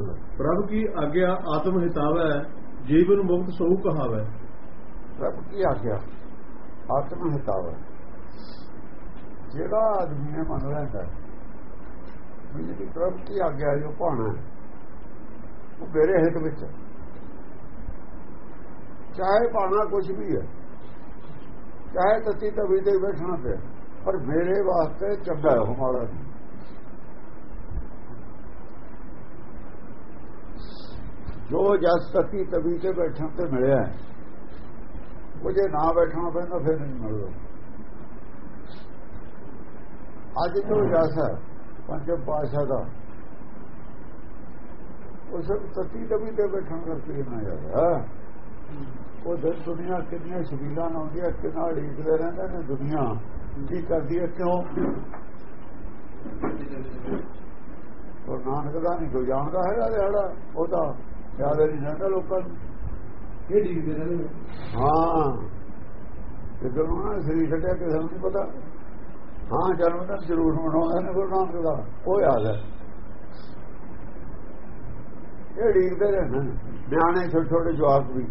ਬੋਲੋ ਪ੍ਰਭ ਕੀ ਆਗਿਆ ਆਤਮ ਹਿਤਾਵੈ, ਜੀਵਨ ਮੁਕਤ ਸੋ ਕਹਾਵੈ। ਪ੍ਰਭ ਕੀ ਆਗਿਆ ਆਤਮ ਹਿਤਾਵੈ? ਜਿਹੜਾ ਆਦਮੀ ਇਹ ਮੰਨ ਲੈਂਦਾ ਜਿਹੜੀ ਪ੍ਰਭ ਕੀ ਆਗਿਆ ਜੋ ਭਾਣਾ ਉਹ ਮੇਰੇ ਹਿੱਤ ਵਿੱਚ ਚਾਹੇ ਭਾਣਾ ਕੁਝ ਵੀ ਹੈ, ਚਾਹੇ ਤਤੀ ਤਵੀ ਤੇ ਬੈਠਣਾ ਪਿਆ, ਪਰ ਮੇਰੇ ਵਾਸਤੇ ਚੰਗਾ ਹੈ ਉਹ ਮਾੜਾ ਨਹੀਂ। ਜੋ ਜਸ ਤਤੀ ਤਵੀ ਤੇ ਬੈਠਣ ਤੇ ਮਿਲਿਆ ਉਹ ਜੇ ਨਾ ਬੈਠਣਾ ਪੈਂਦਾ ਫਿਰ ਨਹੀਂ ਮਿਲਦਾ। ਅੱਜ ਜੋ ਜਸ ਹੈ ਪੰਜਮ ਪਾਸ਼ਾ ਦਾ, ਉਹ ਸਭ ਤਤੀ ਤਵੀ ਤੇ ਬੈਠਣ ਕਰਕੇ ਨਾ ਜਾਂਦਾ ਉਹ ਦਿਨ ਦੁਨੀਆ ਕਿੰਨੀਆਂ ਸ਼ਬੀਲਾਂ ਆਉਂਦੀਆਂ ਕਿੰਨਾ ਢੀਕਦੇ ਰਹਿੰਦੇ ਨੇ ਦੁਨੀਆ। ਕੀ ਕਰਦੀ ਹੈ, ਕਿਉਂ? ਉਹ ਨਾਨਕ ਦਾ ਨਹੀਂ ਕੋਈ ਜਾਣਦਾ ਹੈਗਾ ਜਿਹੜਾ ਉਹਦਾ ਤਾਂ ਯਾਦ ਨਹੀਂ ਲੋਕਾਂ ਨੂੰ। ਇਹ ਡੀਕਦੇ ਰਹਿੰਦੇ। ਹਾਂ। ਜਦੋਂ ਉਹਨਾਂ ਸਰੀਰ ਛੱਡਿਆ ਕਿਸੇ ਨੂੰ ਨਹੀਂ ਪਤਾ ਹਾਂ ਜਨਮ ਦਿਨ ਜ਼ਰੂਰ ਮਨਾਉਂਦੇ ਨੇ ਗੁਰੂ ਨਾਨਕ ਦਾ। ਉਹ ਯਾਦ ਹੈ। ਇਹ ਢੀਕਦੇ ਰਹਿੰਦੇ ਨੇ। ਨਿਆਣੇ ਛੋਟੇ ਛੋਟੇ ਜਵਾਕ ਵੀ।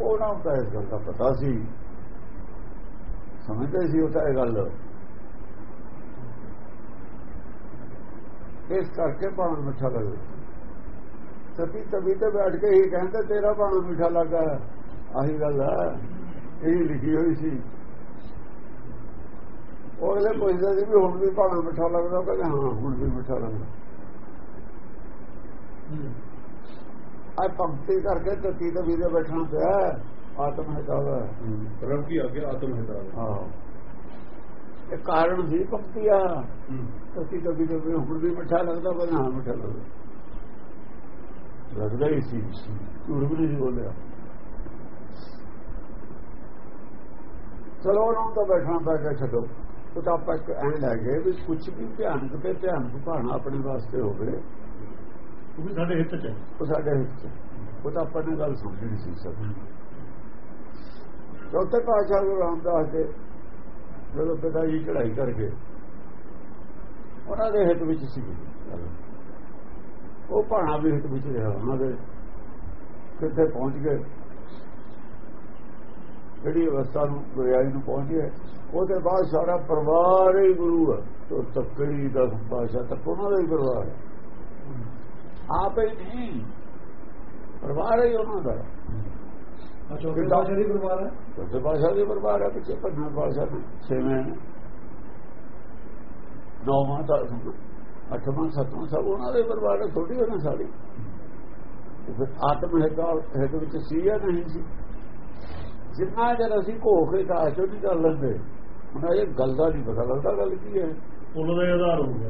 ਉਹਨਾਂ ਨੂੰ ਤਾਂ ਇਸ ਗੱਲ ਦਾ ਪਤਾ ਸੀ। ਸਮਝਦੇ ਸੀ ਉਹ ਤਾਂ ਇਹ ਗੱਲ। ਇਸ ਕਰਕੇ ਪਾਣ ਮਿੱਠਾ ਲੱਗਦਾ। ਸਤੀ ਤਵੀ ਤੇ ਬੈਠ ਕੇ ਹੀ ਕਹਿੰਦੇ ਤੇਰਾ ਪਾਣ ਮਿੱਠਾ ਲੱਗਾ ਆਹੀ ਗੱਲ ਹੈ। ਇਹ ਲਿਖੀ ਹੋਈ ਸੀ। ਉਹ ਅਗਲੇ ਪੁੱਛਦੇ ਸੀ ਵੀ ਹੁਣ ਵੀ ਪਾਣ ਮਿੱਠਾ ਲੱਗਦਾ ਉਹ ਕਹਿੰਦੇ ਹਾਂ ਹੁਣ ਵੀ ਮਿੱਠਾ ਲੱਗਦਾ। ਆ ਪੰਕਤੀ ਕਰਕੇ ਤਤੀ ਤਵੀ ਤੇ ਬੈਠਣਾ ਪਿਆ ਆਤਮ ਹਿਤਾਵਾ ਪ੍ਰਭ ਕੀ ਆਗਿਆ ਆਤਮ ਹਿਤਾਵੈ ਹਾਂ। ਇਹ ਕਾਰਨ ਸੀ ਪੰਕਤੀ ਆ ਤਤੀ ਤਵੀ ਤੇ ਹੁਣ ਵੀ ਮਿੱਠਾ ਲੱਗਦਾ ਕਹਿੰਦੇ ਹਾਂ ਮਿੱਠਾ ਲੱਗਦਾ। ਲੱਗਦਾ ਹੀ ਸੀ। ਝੂਠ ਵੀ ਨਹੀਂ ਬੋਲਿਆ। ਚਲੋ ਉਹਨਾਂ ਤੋਂ ਬੈਠਣਾ ਪੈ ਗਿਆ ਛੱਡੋ। ਉਹ ਤਾਂ ਆਪਾਂ ਇੱਕ ਐਂ ਲੈ ਗਏ ਵੀ ਕੁਝ ਵੀ ਭਿਆਨਕ ਤੇ ਭਿਆਨਕ ਭਾਣਾ ਆਪਣੇ ਵਾਸਤੇ ਹੋਵੇ ਉਹ ਵੀ ਸਾਡੇ ਹਿੱਤ ਚ ਉਹ ਸਾਡੇ ਹਿੱਤ 'ਚ। ਉਹ ਤਾਂ ਆਪਾਂ ਨੇ ਗੱਲ ਸਮਝਣੀ ਸੀ ਸਭ ਚੌਥੇ ਪਾਤਸ਼ਾਹ ਗੁਰੂ ਰਾਮਦਾਸ ਦੇ ਜਦੋਂ ਪਿਤਾ ਜੀ ਚੜਾਈ ਕਰਕੇ ਉਹਨਾਂ ਦੇ ਹਿੱਤ ਵਿੱਚ ਸੀ। ਉਹ ਭਾਣਾ ਵੀ ਹਿੱਤ ਵਿੱਚ ਰਿਹਾ। ਉਹਨਾਂ ਦੇ ਕਿੱਥੇ ਪਹੁੰਚ ਗਏ। ਜਿਹੜੀ ਅਵਸਥਾ ਨੂੰ, ਗੁਰਿਆਈ ਨੂੰ ਪਹੁੰਚ ਗਏ। ਉਹਦੇ ਬਾਅਦ ਸਾਰਾ ਪਰਿਵਾਰ ਹੀ ਗੁਰੂ ਹੈ ਤੋਂ ਤੱਕੜੀ ਦਾ ਪਾਸ਼ਾ ਤੱਕ ਉਹਨਾਂ ਦਾ ਹੀ ਪਰਿਵਾਰ ਹੈ ਆਪ ਹੀ ਨਹੀਂ। ਪਰਿਵਾਰ ਹੀ ਉਹਨਾਂ ਦਾ। ਚੌਥੇ ਪਾਸ਼ਾ ਦੀ ਪਰਿਵਾਰ ਹੈ? ਚੌਥੇ ਪਾਸ਼ਾ ਦੇ ਪਰਿਵਾਰ ਹੈ ਪਿੱਛੇ ਪੰਜਵਾਂ ਪਾਸ਼ਾ ਦੇ। ਛੇਵੇਂ। ਨੌਵਾਂ ਦਾ ਅੱਠਵਾਂ ਸੱਤਵਾਂ ਸਭ ਉਹਨਾਂ ਦੇ ਪਰਿਵਾਰ ਹੈ ਛੋਟੀ ਉਹਨਾਂ ਸਾਡੀ। ਤੇ ਫਿਰ ਆਤਮ ਹਿਤਾ ਹਿਤ ਵਿੱਚ ਸੀ ਜਾਂ ਨਹੀਂ ਸੀ? ਜਿੰਨਾ ਜਰ ਅਸੀਂ ਘੋਖੇ ਦਾ ਚੋਂ ਨਹੀਂ ਕਰ ਲੈਂਦੇ ਹੁਣ ਇਹ ਗੱਲ ਦਾ ਨਹੀਂ ਪਤਾ ਲੱਗਦਾ ਗੱਲ ਕੀ ਹੈ। ਉਹਨਾਂ ਦਾ ਆਧਾਰ ਹੋ ਗਿਆ।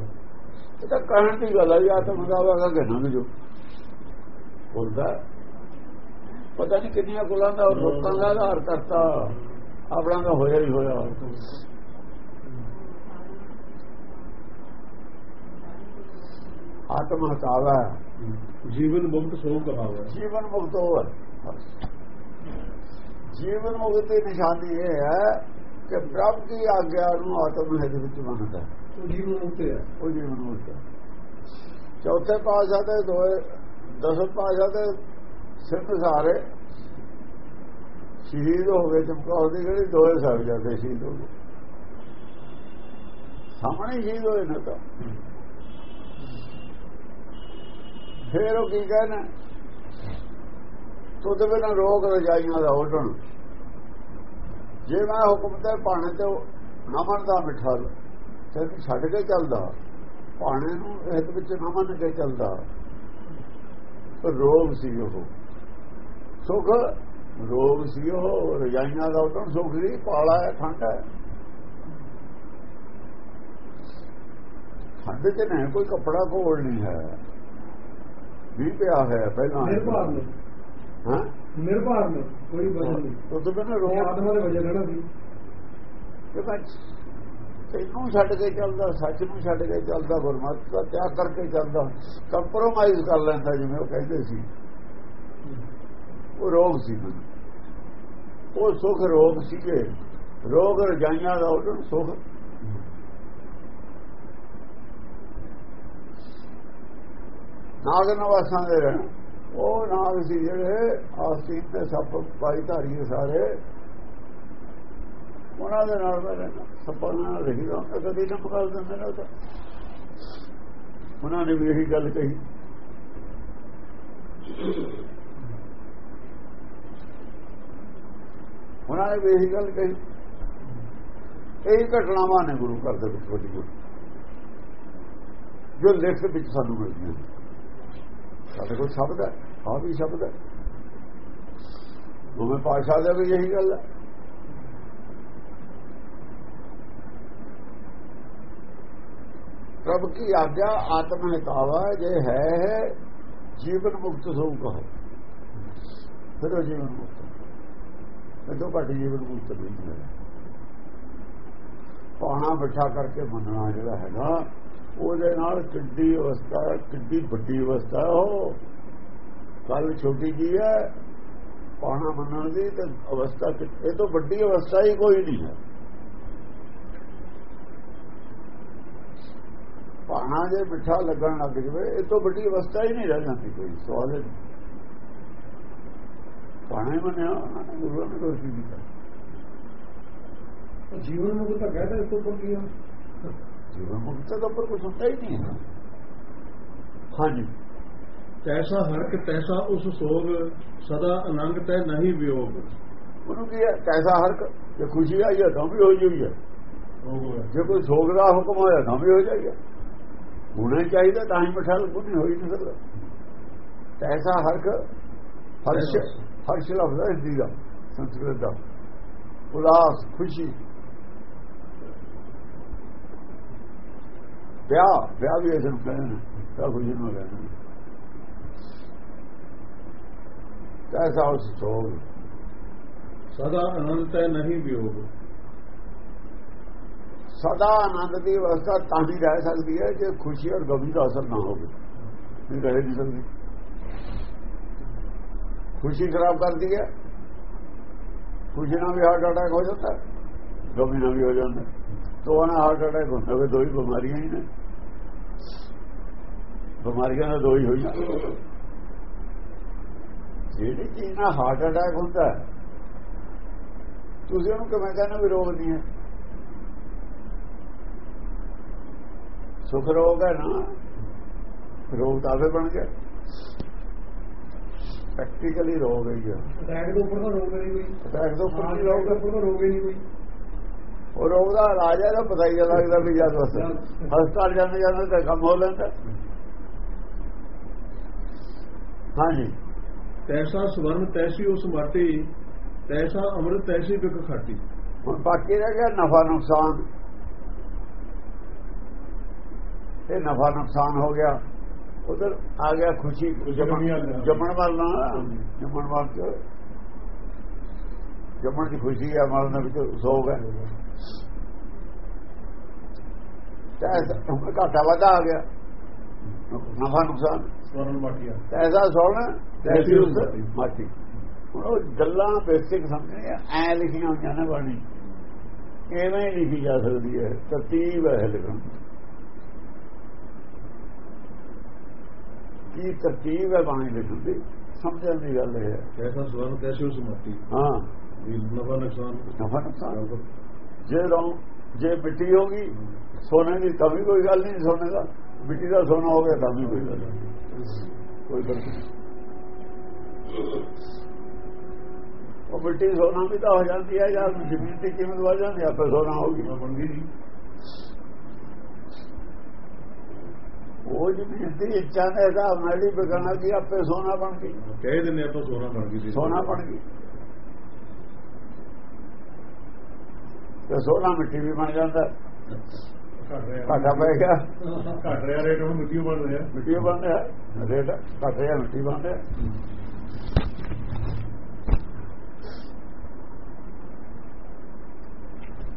ਇਹ ਤਾਂ ਕਹਿਣ ਦੀ ਗੱਲ ਹੈ ਜੀ ਆਤਮ ਹਿਤਾਵਾ ਦਾ ਕਹਿਣਾ ਜੋ। ਬੋਲਦਾ ਪਤਾ ਨਹੀਂ ਕਿੰਨੀਆਂ ਗੁਲਾਂ ਦਾ ਲੋਕਾਂ ਦਾ ਆਧਾਰ ਕਰਤਾ। ਆਪਣਾ ਦਾ ਹੋਇਆ ਹੀ ਹੋਇਆ। ਆਤਮ ਹਟਾਵਾ ਜੀਵਨ ਮੁਕਤ ਸੋ ਕਹਾਵੈ ਜੀਵਨ ਮੁਕਤ ਹੋਵਰ ਜੀਵਨ ਮੁਕਤ ਦੀ ਨਿਸ਼ਾਨੀ ਇਹ ਹੈ ਕਿ ਪ੍ਰਭ ਦੀ ਆਗਿਆ ਨੂੰ ਆਤਮ ਹਿਤ ਵਿੱਚ ਮੰਨਦਾ ਹੈ। ਉਹ ਜੀਵਨ ਮੁਕਤ ਹੈ। ਉਹ ਜੀਵਨ ਮੁਕਤ ਹੈ। ਚੌਥੇ ਪਾਸ਼ਾ ਦੇ ਦੋਏ ਦਸਮ ਪਾਸ਼ਾ ਦੇ ਸਿੱਧ ਸਾਰੇ ਸ਼ਹੀਦ ਹੋ ਗਏ ਚਮਕੌਰ ਦੀ ਜਿਹੜੀ ਦੋਏ ਸਾਹਿਬ ਜਾਂਦੇ ਸ਼ਹੀਦ ਹੋ ਗਏ ਸਾਹਮਣੇ ਸ਼ਹੀਦ ਹੋਏ ਨੇ ਤਾਂ। ਫੇਰ ਉਹ ਕੀ ਕਹਿਣਾ ਤੁਧ ਬਿਨਾਂ ਰੋਗ ਰਜਾਈਆਂ ਦਾ ਉਡਣ। ਜੇ ਮੈਂ ਹੁਕਮ ਤੇ ਪਾਣੇ ਤੇ ਨਾ ਮੰਨਦਾ ਮਿੱਠਾ ਤੇ ਛੱਡ ਕੇ ਚੱਲਦਾ। ਪਾਣੇ ਨੂੰ ਇਹ ਵਿੱਚ ਨਾ ਮੰਨ ਕੇ ਚੱਲਦਾ। ਰੋਗ ਸੀ ਉਹ। ਸੁਖ ਰੋਗ ਸੀ ਉਹ ਰਜਾਈਆਂ ਦਾ ਉਡਣ ਸੁਖ ਸੀ ਪਾਲਾ ਹੈ ਠੰਡ ਹੈ। ਠੰਡ ਚ ਨਹੀਂ ਕੋਈ ਕੱਪੜਾ ਕੋਲ ਨਹੀਂ ਹੈ। ਵੀ ਪਿਆ ਹੈ ਪਹਿਲਾਂ। ਨਿਰਭਰ ਨੇ। ਹਾਂ? ਨਿਰਭਰ ਨੇ ਕੋਈ ਵਜਨ ਨਹੀਂ। ਉਹ ਤਾਂ ਬਿਨਾਂ ਰੋਗ ਆਤਮਾ ਦੇ ਵਜਨ ਰਹਿਣਾ ਸੀ। ਤੇ ਬਸ ਤੈਨੂੰ ਛੱਡ ਕੇ ਚੱਲਦਾ ਸੱਚ ਨੂੰ ਛੱਡ ਕੇ ਚੱਲਦਾ ਗੁਰਮਤਿ ਦਾ ਤਿਆਗ ਕਰਕੇ ਚੱਲਦਾ। ਕੰਪਰੋਮਾਈਜ਼ ਕਰ ਲੈਂਦਾ ਜਿਵੇਂ ਉਹ ਕਹਿੰਦੇ ਸੀ। ਉਹ ਰੋਗ ਸੀ ਮੈਨੂੰ। ਉਹ ਸੁਖ ਰੋਗ ਸੀਗੇ। ਰੋਗ ਰਜਾਈਆਂ ਦਾ ਉਹਨਾਂ ਸੁਖ। ਨਾਗ ਨਵਾਸਾਂ ਦੇ ਰਹਿਣ। ਉਹ ਨਾਗ ਸੀ ਜਿਹੜੇ ਆਸਤੀਨ ਤੇ ਸੱਪ ਪਾਈ ਧਾਰੀਏ ਸਾਰੇ। ਉਹਨਾਂ ਦੇ ਨਾਲ ਮੈਂ ਰਹਿਣਾ ਸੱਪਾਂ ਨਾਲ ਰਹੀਦਾ ਤਾਂ ਕਦੀ ਨਾ ਪਕੜ ਦਿੰਦੇ ਨੇ ਉਹ ਉਹਨਾਂ ਨੇ ਵੀ ਇਹੀ ਗੱਲ ਕਹੀ। ਉਹਨਾਂ ਨੇ ਵੀ ਇਹੀ ਗੱਲ ਕਹੀ। ਇਹ ਘਟਨਾਵਾਂ ਨੇ ਗੁਰੂ ਘਰ ਦੇ ਵਿੱਚ ਵੱਡੀ ਵੱਡੀ। ਜੋ ਲਿਖਤ ਵਿੱਚ ਸਾਨੂੰ ਮਿਲਦੀਆਂ ਸਾਡੇ ਕੋਲ ਸ਼ਬਦ ਹੈ ਆ ਵੀ ਸ਼ਬਦ ਹੈ ਦੋਵੇਂ ਪਾਸ਼ਾ ਦੇ ਵੀ ਇਹੀ ਗੱਲ ਹੈ ਪ੍ਰਭ ਕੀ ਆਗਿਆ, ਆਤਮ ਹਿਤਾਵਾ ਜੇ ਹੈ, ਜੀਵਨ ਮੁਕਤ ਸੋ ਕਹੋ। ਫਿਰ ਉਹ ਜੀਵਨ ਮੁਕਤ। ਇਹ ਤੋਂ ਘੱਟ ਜੀਵਨ ਮੁਕਤ ਨਹੀਂ ਹੈ। ਪਾਣਾ ਬਿਠਾ ਕਰਕੇ ਮੰਨਣਾ ਜਿਹੜਾ ਹੈਗਾ, ਉਹਦੇ ਨਾਲ ਕਿੱਡੀ ਅਵਸਥਾ ਕਿੱਡੀ ਵੱਡੀ ਅਵਸਥਾ ਉਹ। ਕੱਲ ਛੋਟੀ ਜੀ ਹੈ ਪਾਣਾ ਮੰਨਣ ਦੀ ਤੇ ਅਵਸਥਾ ਇਹ ਤੋਂ ਵੱਡੀ ਅਵਸਥਾ ਹੀ ਕੋਈ ਨਹੀਂ ਹੈ। ਪਾਣਾ ਜੇ ਮਿੱਠਾ ਲੱਗਣ ਲੱਗ ਜਵੇ, ਇਹ ਤੋਂ ਵੱਡੀ ਅਵਸਥਾ ਹੀ ਨਹੀਂ ਰਹਿ ਜਾਂਦੀ ਕੋਈ, ਸਵਾਲ ਹੈ ਪਾਣਾ ਹੀ ਮੰਨਿਆ ਗੁਰੂ ਨੇ ਕੋਈ ਨਹੀਂ ਕੀਤਾ ਜੀਵਨ ਮੁਕਤ ਤਾਂ ਕਹਿੰਦਾ ਇਸ ਤੋਂ ਉੱਪਰ ਕੀ ਹੈ ਜੀਵਨ ਮੁਕਤ ਤੋਂ ਉੱਪਰ ਕੁਝ ਹੁੰਦਾ ਹੀ ਨਹੀਂ ਹੈ। ਹਾਂਜੀ। ਤੈਸਾ ਹਰਕ ਤੈਸਾ ਉਸ ਸੋਗ ਸਦਾ ਅਨੰਗ ਤੈ ਨਹੀਂ ਵਿਯੋਗ। ਉਹਨੂੰ ਕੀ ਹੈ? ਕੈਸਾ ਹਰਕ ਜੇ ਖੁਸ਼ੀ ਆਈ ਹੈ ਤਾਂ ਵੀ ਹੋ। ਜੂਗੀ ਜੇ ਕੋਈ ਸੋਗ ਦਾ ਹੁਕਮ ਹੋਇਆ ਤਾਂ ਵੀ ਹੋ ਜਾਏਗਾ ਹੋਣਾ ਚਾਹੀਦਾ ਤਾਂ ਹੀ ਲੱਗੂ ਨਹੀਂ ਹੋਈ ਨਹੀਂ ਸਕਦਾ। ਤੈਸਾ ਹਰਕ ਹਰਸ਼ ਹਰਸ਼ ਲਫ਼ਜ਼ ਹੈ ਹਿੰਦੀ ਦਾ ਸੰਸਕ੍ਰਿਤ ਦਾ ਉਲਾਸ ਖੁਸ਼ੀ ਵਿਆਹ ਵਿਆਹ ਵੀ ਇਸ ਨੂੰ ਕਹਿੰਦੇ ਤਾਂ ਖੁਸ਼ੀ ਨੂੰ ਕਹਿੰਦੇ ਤੈਸਾ ਉਸ ਸੋਗ ਸਦਾ ਆਨੰਦ ਤੈ ਨਹੀਂ ਵਿਯੋਗ ਸਦਾ ਆਨੰਦ ਦੀ ਅਵਸਥਾ ਤਾਂ ਹੀ ਰਹਿ ਸਕਦੀ ਹੈ ਜੇ ਖੁਸ਼ੀ ਔਰ ਗਮੀ ਦਾ ਅਸਰ ਨਾ ਹੋਵੇ ਨਹੀਂ ਰਹਿ ਨਹੀਂ ਸਕਦੀ ਖੁਸ਼ੀ ਖਰਾਬ ਕਰਦੀ ਹੈ। ਖੁਸ਼ੀ ਨਾਲ ਵੀ ਹਾਰਟ ਅਟੈਕ ਹੋ ਜਾਂਦਾ ਗਮੀ ਨਾਲ ਵੀ ਹੋ ਜਾਂਦਾ ਤੋਂ ਨਾਲ ਹਾਰਟ ਅਟੈਕ ਹੁੰਦਾ ਵੇ ਦੋ ਹੀ ਬਿਮਾਰੀਆਂ ਹੀ ਨੇ। ਬਿਮਾਰੀਆਂ ਦਾ ਦੋ ਹੀ ਹੋਈਆਂ। ਜਿਹੜੀ ਚੀਜ਼ ਨਾਲ ਹਾਰਟ ਅਟੈਕ ਹੁੰਦਾ ਤੁਸੀਂ ਉਹਨੂੰ ਕਿਵੇਂ ਕਹਿੰਦੇ ਵੀ ਰੋਗ ਨਹੀਂ ਹੈ? ਸੁਖ ਰੋਗ ਹੈ ਨਾ? ਰੋਗ ਤਾਂ ਆਪੇ ਬਣ ਗਿਆ। ਪ੍ਰੈਕਟੀਕਲੀ ਰੋਗ ਹੈ ਅਟੈਕ ਦੇ ਉੱਪਰ ਤਾਂ ਰੋਗ ਨਹੀਂ। ਕੋਈ ਅਟੈਕ ਤੋਂ ਉੱਪਰ ਨਹੀਂ ਰੋਗ ਉੱਪਰ ਤਾਂ ਰੋਗ ਨਹੀਂ ਕੋਈ। ਉਹ ਰੋਗ ਦਾ ਇਲਾਜ ਹੈ ਤਾਂ ਪਤਾ ਹੀ ਲੱਗਦਾ ਵੀ ਜਦ ਬਸ ਹਸਪਤਾਲ ਜਾਂਦੇ ਜਾਂਦੇ ਤਾਂ ਕੰਮ ਹੋ ਲੈਂਦਾ। ਹਾਂਜੀ। ਤੈਸਾ ਸਵਰਨ ਤੈਸੀ ਉਸ ਮਾਟੀ ਤੈਸਾ ਅੰਮ੍ਰਿਤ ਤੈਸੀ ਬਿਕ ਖਾਟੀ। ਹੁਣ ਬਾਕੀ ਰਹਿ ਗਿਆ ਨਫਾ ਨੁਕਸਾਨ। ਇਹ ਨਫਾ ਨੁਕਸਾਨ ਹੋ ਗਿਆ। ਉਧਰ ਆ ਗਿਆ ਖੁਸ਼ੀ ਜਮਣ ਵਾਲਾ ਜਮਣ ਵਾਲ ਚ ਜਮਣ ਦੀ ਖੁਸ਼ੀ ਹੈ ਮਰਨ ਦੇ ਵਿੱਚ ਸੋਗ ਹੈ। ਤਾਂ ਘਾਟਾ ਵਾਧਾ ਆ ਗਿਆ। ਨਫਾ ਨੁਕਸਾਨ। ਸਵਰਨ ਮਾਟੀਆ ਐਸਾ ਸੋਣਾ ਤੈਸੀ ਉਸ ਮਾਟੀ। ਉਹ ਗੱਲਾਂ ਬੇਸਿਕ ਸਮਝਣੀਆਂ ਐ ਲਿਖੀਆਂ ਹੋਈਆਂ ਨੇ ਬਾਣੀ। ਕਿਵੇਂ ਲਿਖੀ ਜਾ ਸਕਦੀ ਹੈ? ਤਰਤੀਬ ਹੈ ਲਿਖਣ ਕੀ ਤਰਤੀਬ ਹੈ ਬਾਣੀ ਲਿਖਣ ਦੀ ਸਮਝਣ ਦੀ ਗੱਲ ਹੈ ਤੈਸਾ ਸਵਰਨ ਤੈਸੀ ਉਸ ਮਾਟੀ ਹਾਂ ਨਫਾ ਨੁਕਸਾਨ ਨਫਾ ਨੁਕਸਾਨ ਜੇ ਰੋਂ ਜੇ ਮਿੱਟੀ ਹੋ ਗਈ ਸੋਨੇ ਦੀ ਤਾਂ ਵੀ ਕੋਈ ਗੱਲ ਨਹੀਂ ਸੋਨੇ ਦਾ ਮਿੱਟੀ ਦਾ ਸੋਨਾ ਹੋ ਗਿਆ ਤਾਂ ਵੀ ਕੋਈ ਗੱਲ ਨਹੀਂ ਕੋਈ ਗੱਲ ਨਹੀਂ ਉਹ ਮਿੱਟੀ ਸੋਨਾ ਵੀ ਤਾਂ ਹੋ ਜਾਂਦੀ ਹੈ ਜਾਂ ਜ਼ਮੀਨ ਦੀ ਕੀਮਤ ਵਧ ਜਾਂਦੀ ਹੈ ਆਪੇ ਸੋਨਾ ਹੋ ਗਈ ਬਣ ਗਈ ਜੀ ਉਹ ਜ਼ਮੀਨ ਦੀ ਇੱਛਾ ਨੇ ਇਹਦਾ ਮੈਲੀ ਬਗਣਾ ਕੀ ਆਪੇ ਸੋਨਾ ਬਣ ਗਈ। ਕਹਿ ਦਿੰਦੇ ਆਪਾਂ ਸੋਨਾ ਬਣ ਗਈ ਸੋਨਾ ਬਣ ਗਈ। ਤੇ ਸੋਨਾ ਮਿੱਟੀ ਵੀ ਬਣ ਜਾਂਦਾ। ਘਟ ਰਿਹਾ। ਘਾਟਾ ਪੈ ਗਿਆ। ਘਟ ਰਿਹਾ ਰੇਟ ਹੁਣ ਮਿੱਟੀ ਬਣ ਰਿਹਾ। ਮਿੱਟੀ ਬਣ ਰਿਹਾ। ਰੇਟ ਘਟ ਰਿਹਾ ਮਿੱਟੀ ਬਣ ਰਿਹਾ।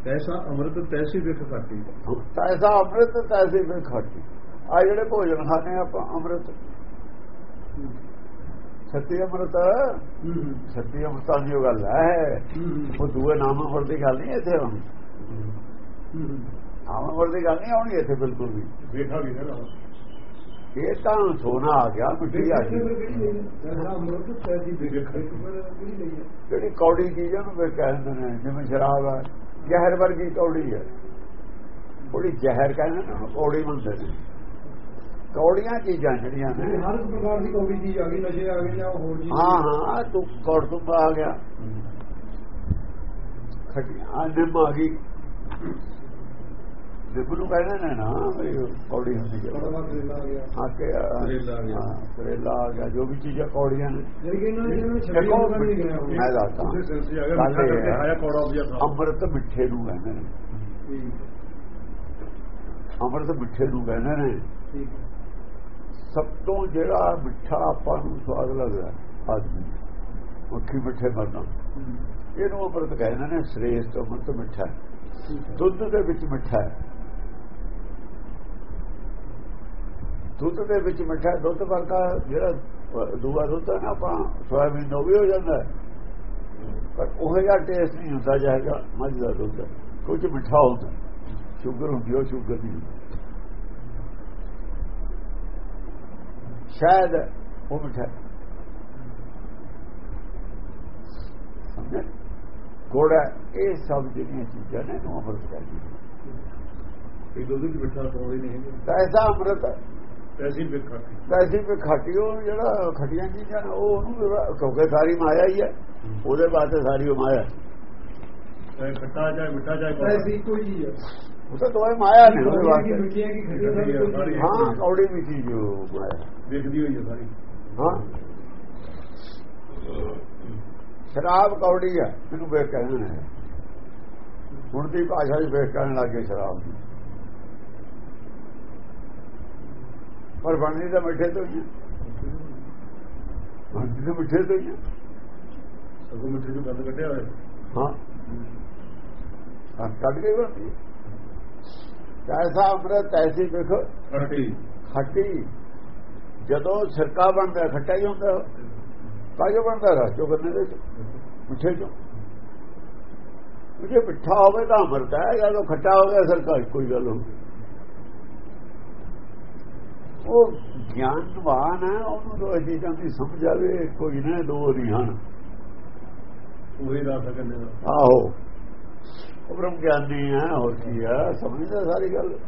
ਤੈਸਾ ਅੰਮ੍ਰਿਤ ਤੈਸੀ ਬਿਕ ਖਾਟੀ ਤੈਸਾ ਅੰਮ੍ਰਿਤ ਤੈਸੀ ਵੀ ਖਾਟੀ ਆ ਜਿਹੜੇ ਭੋਜਨ ਖਾਣੇ ਆਪਾਂ ਅੰਮ੍ਰਿਤ। ਸੱਤੀ ਅੰਮ੍ਰਿਤ? ਸੱਤੀ ਅੰਮ੍ਰਿਤਾਂ ਦੀ ਗੱਲ ਹੈ। ਉਹ ਦੂਏ ਨਾਮਾਂ ਵਰ ਦੀ ਗੱਲ ਨਹੀਂ ਇੱਥੇ ਆਉਣੀ ਨਾਮਾਂ ਵਰ ਦੀ ਗੱਲ ਨਹੀਂ ਆਉਣੀ ਇੱਥੇ ਬਿਲਕੁਲ ਵੀ। ਵੇਖਾ ਵੀ ਨਾ ਇਹ ਤਾਂ ਸੋਨਾ ਆ ਗਿਆ ਮਿੱਟੀ ਆ ਗਈ। ਜਿਹੜਾ ਅੰਮ੍ਰਿਤ ਕੌੜੀ ਚੀਜ਼ ਉਹਨੂੰ ਵੇ ਕਹਿੰਦੇ ਨੇ ਜਿਵੇਂ ਸ਼ਰਾਬ ਹੈ ਜ਼ਹਿਰ ਵਰਗੀ ਕੌੜੀ ਹੈ ਉਹਦੀ ਜ਼ਹਿਰ ਕਹਿੰਦੇ ਨੇ ਕੌੜੀ ਮੰਨਦੇ ਨੇ। ਕੌੜੀਆਂ ਚੀਜ਼ਾਂ ਜਿਹੜੀਆਂ ਨੇ। ਹਰ ਇੱਕ ਪ੍ਰਕਾਰ ਦੀ ਕੋਈ ਚੀਜ਼ ਆ ਗਈ ਨਸ਼ੇ ਆ ਗਏ ਜਾਂ ਹੋਰ ਚੀਜ਼। ਹਾਂ ਹਾਂ ਤੂੰ ਕੌੜ ਤੋਂ ਆ ਗਿਆ। ਖਟੀਆਂ ਨਿੰਮ ਆ ਗਈ। ਨਿੰਮ ਨੂੰ ਕਹਿੰਦੇ ਨੇ ਨਾ ਕੌੜੀ ਹੁੰਦੀ ਹੈ ਹਾਂ ਕਿ ਕਰੇਲਾ ਆ ਗਿਆ। ਜੋ ਵੀ ਚੀਜ਼ਾਂ ਕੌੜੀਆਂ ਨੇ। ਦੇਖੋ। ਮੈਂ ਦੱਸਦਾ। ਕੌੜਾ ਅੰਮ੍ਰਿਤ ਮਿੱਠੇ ਨੂੰ ਕਹਿੰਦੇ ਨੇ। ਅੰਮ੍ਰਿਤ ਮਿੱਠੇ ਨੂੰ ਕਹਿੰਦੇ ਨੇ। ਠੀਕ। ਸਭ ਤੋਂ ਜਿਹੜਾ ਮਿੱਠਾ ਆਪਾਂ ਨੂੰ ਸਵਾਦ ਲੱਗਦਾ ਆਦਮੀ ਮੱਖੀ ਮਿੱਠੇ ਬਣਨਾ ਇਹਨੂੰ ਅੰਮ੍ਰਿਤ ਕਹਿੰਦੇ ਨੇ, ਸ੍ਰੇਸ਼ਟ ਅੰਮ੍ਰਿਤ ਮਿੱਠਾ ਹੈ। ਠੀਕ ਦੁੱਧ ਦੇ ਵਿੱਚ ਮਿੱਠਾ ਹੈ। ਦੁੱਧ ਦੇ ਵਿੱਚ ਮਿੱਠਾ ਦੁੱਧ ਵਰਗਾ ਜਿਹੜਾ ਦੂਆ ਦੁੱਧ ਹੈ ਨਾ, ਆਪਾਂ ਸੋਇਆਬੀਨ ਉਹ ਵੀ ਹੋ ਜਾਂਦਾ ਪਰ ਉਹ ਜਿਹਾ ਟੇਸਟ ਨਹੀਂ ਹੁੰਦਾ ਜਾਏਗਾ ਮੱਝ ਦਾ ਦੁੱਧ ਕੁਝ ਮਿੱਠਾ ਹੁੰਦਾ ਸ਼ੂਗਰ ਹੁੰਦੀ ਉਹ ਸ਼ੂਗਰ ਨਹੀਂ ਹੁੰਦੀ। ਸ਼ਾਇਦ ਉਹ ਮਿੱਠਾ ਗੋੜਾ ਇਹ ਸਭ ਜਿਹੜੀਆਂ ਚੀਜ਼ਾਂ ਨੇ ਨੂੰ ਅੰਮ੍ਰਿਤ ਕਹਿੰਦੇ ਇਹ ਦੁੱਧ ਦੀ ਮਿੱਠਾ ਕੌੜੀ ਨਹੀਂ ਐਸਾ ਅੰਮ੍ਰਿਤ। ਐਸੀ ਵਿਖਾ ਵੈਸੇ ਵੀ ਖਟਿਓ ਜਿਹੜਾ ਖਟੀਆਂ ਚੀਜ਼ਾਂ ਨੇ ਉਹ ਉਹਨੂੰ ਕਿਉਂਕਿ ਸਾਰੀ ਮਾਇਆ ਹੀ ਹੈ ਉਹਦੇ ਵਾਸਤੇ ਸਾਰੀ ਉਹ ਮਾਇਆ ਹੈ। ਖੱਟਾ ਚਾਹੇ ਮਿੱਠਾ ਕੌੜਾ। ਐਸੀ ਕੋਈ ਚੀਜ਼ ਹੈ। ਉਹ ਤਾਂ ਦੋਵੇਂ ਮਾਇਆ ਨੇ ਉਹਦੇ ਵਾਸਤੇ। ਹੈ। ਕੌੜੀ ਵੀ ਚੀਜ਼ ਉਹ ਮਾਇਆ ਵੇਖਦੀ ਹੋਈ ਹੈ ਸਾਰੀ। ਹਾਂ। ਸ਼ਰਾਬ ਕੌੜੀ ਹੈ ਮੈਨੂੰ ਵੇਖ ਕਹਿੰਦੇ ਨੇ। ਹੁਣ ਦੀ ਭਾਸ਼ਾ 'ਚ ਵੇਖ ਕਹਿਣ ਲੱਗੇ ਸ਼ਰਾਬ ਦੀ। ਪਰ ਬਣਦੀ ਤਾਂ ਮਿੱਠੇ ਤੋਂ ਹੀ ਹੈ ਬਣਦੀ ਤਾਂ ਮਿੱਠੇ ਤੋਂ ਹੀ ਹੈ ਸਗੋਂ ਮਿੱਠੇ ਨੂੰ ਗੰਦ ਕੱਢਿਆ ਹੋਇਆ। ਹਾਂ। ਹਾਂ ਕੱਢ ਕੇ ਬਣਦੀ ਐਸਾ ਅੰਮ੍ਰਿਤ ਐਸੀ ਵੇਖੋ। ਖੱਟੀ। ਖੱਟੀ। ਜਦੋਂ ਸਿਰਕਾ ਬਣਦਾ ਖੱਟਾ ਹੀ ਹੁੰਦਾ ਕਾਜੋ ਬਣਦਾ ਰਸ ਜੋ ਕਰਨੇ ਦੇ ਮਿੱਠੇ ਚੋਂ। ਜੇ ਮਿੱਠਾ ਹੋਵੇ ਤਾਂ ਅੰਮ੍ਰਿਤ ਹੈ ਜਦੋਂ ਖੱਟਾ ਹੋ ਗਿਆ ਸਿਰਕਾ ਕੋਈ ਗੱਲ ਹੋ ਉਹ ਗਿਆਨਵਾਨ ਹੈ ਉਹਨੂੰ ਦੋ ਚੀਜ਼ਾਂ ਦੀ ਸਮਝ ਆਵੇ ਕੋਈ ਨਾ ਦੋ ਨਹੀਂ ਹਨ। ਉਹੀ ਦੱਸ ਸਕਨੇ ਦਾ ਆਹੋ। ਉਹ ਬ੍ਰਹਮ ਗਿਆਨੀ ਹੈ ਹੋਰ ਕੀ ਹੈ ਸਮਝਦਾ ਸਾਰੀ ਗੱਲ।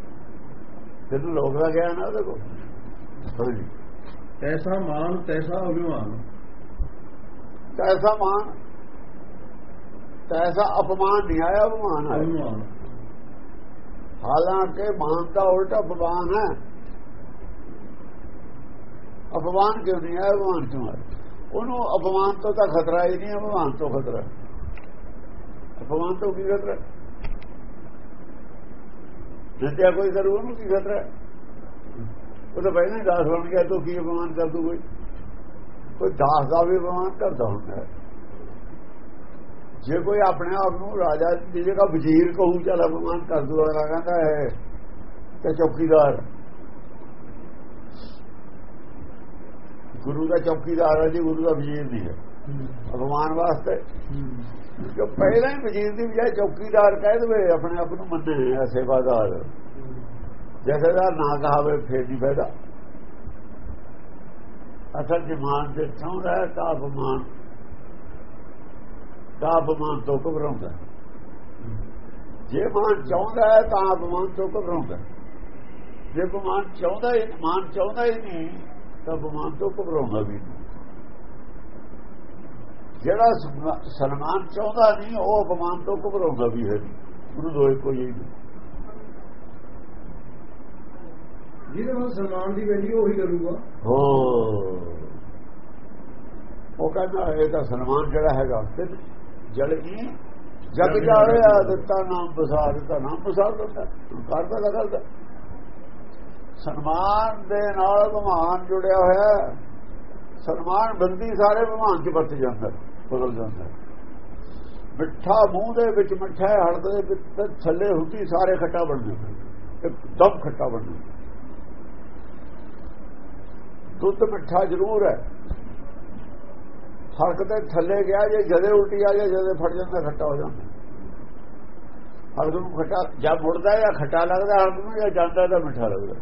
ਤੈਨੂੰ ਲੋਕ ਦਾ ਗਿਆਨ ਆ ਉਹਦੇ ਕੋਲ। ਹਾਂਜੀ। ਤੈਸਾ ਮਾਨ ਤੈਸਾ ਅਭਿਮਾਨ। ਤੈਸਾ ਮਾਨ ਤੈਸਾ ਅਪਮਾਨ ਨਹੀਂ ਆਇਆ ਅਪਮਾਨ ਆਇਆ। ਅਭਿਮਾਨ। ਹਾਲਾਂਕਿ ਮਾਨ ਦਾ ਉਲਟਾ ਅਪਮਾਨ ਹੈ। ਅਪਮਾਨ ਕਿਉਂ ਨਹੀਂ ਆਇਆ ਅਪਮਾਨ ਕਿਉਂ ਆਇਆ? ਉਹਨੂੰ ਅਪਮਾਨ ਤੋਂ ਤਾਂ ਖਤਰਾ ਹੀ ਨਹੀਂ ਅਪਮਾਨ ਤੋਂ ਖਤਰਾ। ਅਪਮਾਨ ਤੋਂ ਕੀ ਖਤਰਾ? ਜਿੱਤਿਆ ਕੋਈ ਕਰੂ ਉਹਨੂੰ ਕੀ ਖਤਰਾ? ਉਹ ਤਾਂ ਪਹਿਲਾਂ ਹੀ ਦਾਸ ਬਣ ਗਿਆ, ਤੂੰ ਕੀ ਅਪਮਾਨ ਕਰ ਦੂ ਕੋਈ? ਕੋਈ ਦਾਸ ਦਾ ਵੀ ਅਪਮਾਨ ਕਰਦਾ ਹੁੰਦਾ ਜੇ ਕੋਈ ਆਪਣੇ ਆਪ ਨੂੰ ਰਾਜਾ ਦੀ ਜਗ੍ਹਾ ਵਜ਼ੀਰ ਕਹੂ, ਚੱਲ ਅਪਮਾਨ ਕਰ ਦੂ, ਅਗਲਾ ਕਹਿੰਦਾ ਹੈ ਤੇ ਚੌਕੀਦਾਰ ਗੁਰੂ ਦਾ ਚੌਕੀਦਾਰ ਹੈ ਜੀ, ਗੁਰੂ ਦਾ ਵਜ਼ੀਰ ਨਹੀਂ ਹੈ। ਅਪਮਾਨ ਵਾਸਤੇ। ਜੋ ਪਹਿਲਾਂ ਹੀ ਵਜ਼ੀਰ ਦੀ ਬਜਾਏ ਚੌਕੀਦਾਰ ਕਹਿ ਦੇਵੇ, ਆਪਣੇ ਆਪ ਨੂੰ ਮੰਨੇ ਸੇਵਾਦਾਰ ਜਥੇਦਾਰ ਨਾ ਕਹਾਵੇ, ਫੇਰ ਨਹੀਂ ਫਾਇਦਾ? ਅਸਲ ਜਮਾਨ ਤੇ ਚਾਹੁੰਦਾ ਹੈ ਤਾਂ ਅਪਮਾਨ ਤਾਂ ਅਪਮਾਨ ਤੋਂ ਘਬਰਾਉਂਦਾ ਜੇ ਮਾਨ ਚਾਹੁੰਦਾ ਹੈ ਤਾਂ ਅਪਮਾਨ ਤੋਂ ਘਬਰਾਉਂਦਾ ਜੇ ਅਪਮਾਨ ਚਾਹੁੰਦਾ ਹੀ ਮਾਨ ਚਾਹੁੰਦਾ ਹੀ ਨਹੀਂ, ਤਾਂ ਅਪਮਾਨ ਤੋਂ ਘਬਰਾਉਂਦਾ ਵੀ ਨਹੀਂ। ਜਿਹੜਾ ਸਨਮਾਨ ਚਾਹੁੰਦਾ ਨਹੀਂ, ਉਹ ਅਪਮਾਨ ਤੋਂ ਘਬਰਾਉਂਦਾ ਵੀ ਹੈ। ਨਹੀਂ। ਉਹਨੂੰ ਦੋਏ ਕੋਈ ਨਹੀਂ। ਜਿਹਦੇ ਨਾਲ ਸਨਮਾਨ ਦੀ ਵੈਲਿਊ ਉਹੀ ਕਰੂਗਾ। ਹੋ। ਉਹ ਕਹਿੰਦਾ ਇਹ ਤਾਂ ਸਨਮਾਨ ਜਿਹੜਾ ਹੈਗਾ ਤੇ ਜਲ ਹੀ ਜਗ ਜਾੜਿਆ ਦਿੱਤਾ ਨਾਮ ਬਸਾਰ ਦਿੱਤਾ ਨਾਮ ਬਸਾਰ ਦਿੱਤਾ ਕਰਦਾ ਲਗਦਾ ਸਨਮਾਨ ਦੇ ਨਾਲ ਵਿਮਾਨ ਜੁੜਿਆ ਹੋਇਆ। ਸਨਮਾਨ ਬੰਦੀ ਸਾਰੇ ਵਿਮਾਨ 'ਚ ਵਰਤ ਜਾਂਦਾ ਬਦਲ ਜਾਂਦਾ ਮਿੱਠਾ ਮੂੰਹ ਦੇ ਵਿੱਚ ਮਿੱਠਾ ਹੈ, ਹੜਦ ਦੇ ਵਿੱਚ ਥੱਲੇ ਹੁੰਦੀ ਸਾਰੇ ਖੱਟਾ ਬਣ ਜਾਂਦਾ ਇੱਕਦਮ ਖੱਟਾ ਬਣ ਜਾਂਦਾ ਦੁੱਧ ਮਿੱਠਾ ਜ਼ਰੂਰ ਹੈ। ਫ਼ਰਕ ਤੇ ਥੱਲੇ ਗਿਆ ਜੇ ਜਦੇ ਉਲਟੀ ਆ ਜਾਏ ਜਦੇ ਫੜ ਜਾਂਦਾ, ਖੱਟਾ ਹੋ ਜਾਂਦਾ। ਹਰ ਨੂੰ ਖੱਟਾ ਜਦ ਮੁੜਦਾ ਹੈ ਖੱਟਾ ਲੱਗਦਾ, ਹਰ ਨੂੰ ਜਾਂ ਜਾਂਦਾ ਤਾਂ ਮਿੱਠਾ ਲੱਗਦਾ।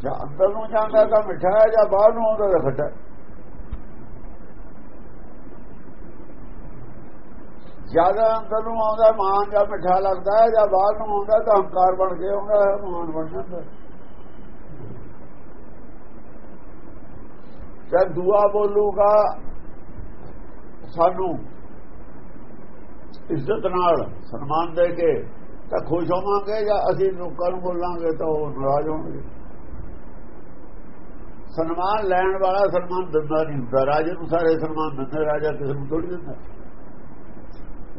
ਜਾਂ ਅੰਦਰ ਨੂੰ ਜਾਂਦਾ ਤਾਂ ਮਿੱਠਾ ਹੈ ਜਾਂ ਬਾਹਰ ਨੂੰ ਆਉਂਦਾ ਤਾਂ ਖੱਟਾ ਜ਼ਿਆਦਾ ਅੰਦਰ ਨੂੰ ਆਉਂਦਾ ਮਾਨ ਜਾਂ ਮਿੱਠਾ ਲੱਗਦਾ ਹੈ, ਜਾਂ ਬਾਹਰ ਨੂੰ ਆਉਂਦਾ, ਤਾਂ ਹੰਕਾਰ ਬਣ ਕੇ ਆਉਂਦਾ ਹੈ ਮਾਨ ਬਣ ਜਾਂਦਾ ਜਦ ਦੁਆ ਬੋਲੂਗਾ, ਸਾਨੂੰ ਇੱਜ਼ਤ ਨਾਲ ਸਨਮਾਨ ਦੇ ਕੇ ਤਾਂ ਖੁਸ਼ ਹੋਵਾਂਗੇ, ਜਾਂ ਅਸੀਂ ਲੋਕਾਂ ਨੂੰ ਬੋਲਾਂਗੇ ਤਾਂ ਉਹ ਨਾਰਾਜ਼ ਹੋਣਗੇ। ਸਨਮਾਨ ਲੈਣ ਵਾਲਾ ਸਨਮਾਨ ਦਿੰਦਾ ਨਹੀਂ ਹੁੰਦਾ। ਰਾਜੇ ਨੂੰ ਸਾਰੇ ਸਨਮਾਨ ਦਿੰਦੇ, ਰਾਜਾ ਕਿਸੇ ਨੂੰ ਥੋੜੀ ਦਿੰਦਾ।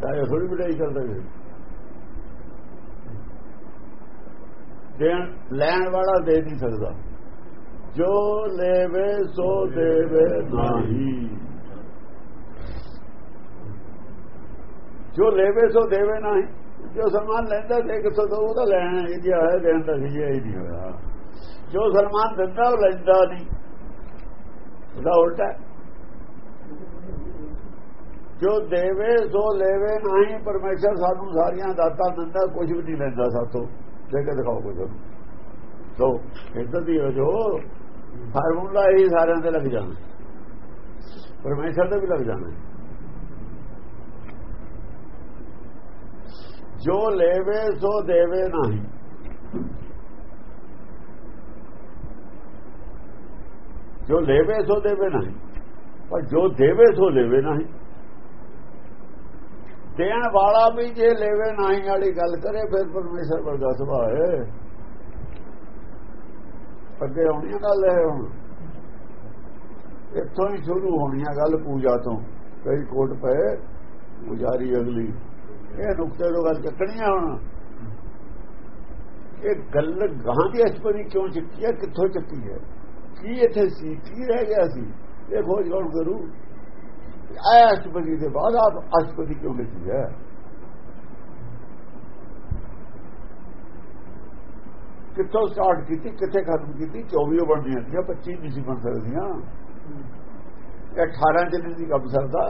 ਰਾਜਾ ਥੋੜੀ ਬੜਾਈ ਕਰਦਾ ਹੈ ਦੇਣ ਲੈਣ ਵਾਲਾ ਦੇ ਨਹੀਂ ਸਕਦਾ। ਜੋ ਲੈਵੇ, ਸੋ ਦੇਵੇ ਨਹੀਂ। ਜੋ ਲੈਵੇ, ਸੋ ਦੇਵੇ ਨਹੀਂ। ਜੋ ਸਨਮਾਨ ਲੈਂਦਾ ਤੇ ਕਿਥੋਂ ਤੋਂ ਉਹਦਾ ਲੈਣਾ ਇਹ ਜਿਹਾ ਹੈ ਦੇਣ ਦਾ ਸੀ ਇਹ ਨਹੀਂ ਹੋਇਆ। ਜੋ ਸਨਮਾਨ ਦਿੰਦਾ, ਉਹ ਲੈਂਦਾ ਨਹੀਂ। ਉਹਦਾ ਉਲਟਾ। ਜੋ ਦੇਵੇ ਸੋ ਲੈਵੇ ਨਹੀਂ ਪਰਮੇਸ਼ਰ ਸਾਨੂੰ ਸਾਰੀਆਂ ਦਾਤਾਂ ਦਿੰਦਾ ਕੁਝ ਵੀ ਨਹੀਂ ਲੈਂਦਾ ਸਾਥੋਂ ਦੇ ਕੇ ਦਿਖਾਓ ਕੁਝ ਸੋ ਇਦਾਂ ਦੀ ਹੋ ਜੋ ਫਾਰਮੂਲਾ ਹੀ ਸਾਰਿਆਂ ਦੇ ਲੱਗ ਜਾਣਾ ਪਰਮੇਸ਼ਰ ਦੇ ਵੀ ਲੱਗ ਜਾਣਾ ਜੋ ਲੈਵੇ ਸੋ ਦੇਵੇ ਨਹੀਂ ਜੋ ਲੈਵੇ ਸੋ ਦੇਵੇ ਨਹੀਂ ਪਰ ਜੋ ਦੇਵੇ ਸੋ ਲੈਵੇ ਨਹੀਂ ਦੇਣ ਵਾਲਾ ਵੀ ਜੇ ਲੈਵੇ ਨਹੀਂ ਵਾਲੀ ਗੱਲ ਕਰੇ, ਫਿਰ ਪਰਮੇਸ਼ਰ ਵਰਗਾ ਸੁਭਾਅ ਹੈ। ਅੱਗੇ ਆਉਣੀ ਗੱਲ ਹੈ ਹੁਣ। ਇੱਥੋਂ ਹੀ ਸ਼ੁਰੂ ਹੋਣੀ ਹੈ ਗੱਲ ਪੂਜਾ ਤੋਂ। ਕਈ ਕੋਟ ਪਏ, ਪੁਜਾਰੀ ਅਗਲੀ। ਇਹ ਨੁਕਤੇ ਤੋਂ ਗੱਲ ਚੱਕਣੀ ਆ ਹੁਣ। ਇਹ ਗੱਲ ਗਾਂ ਦੀ ਅਸਪਰੀ ਕਿਉਂ ਚੱਕੀ ਹੈ, ਕਿੱਥੋਂ ਚੱਕੀ ਹੈ? ਕੀ ਇੱਥੇ ਸੀ, ਕੀ ਰਹਿ ਗਿਆ ਸੀ? ਇਹ ਖੋਜ ਕੌਣ ਕਰੂ? ਅਸ਼ਟਪਦੀ ਦੇ ਬਾਅਦ ਆਪ ਅਸ਼ਟਪਦੀ ਕਿਉਂ ਲਿਖੀ ਹੈ? ਕਿੱਥੋਂ ਸਟਾਰਟ ਕੀਤੀ ਕਿੱਥੇ ਖਤਮ ਕੀਤੀ? 24 ਬਣਦੀਆਂ ਸੀ 25 ਨਹੀਂ ਸੀ ਬਣ ਸਕਦੀਆਂ ਇਹ 18 ਚ ਨਹੀਂ ਕੰਮ ਸਰਦਾ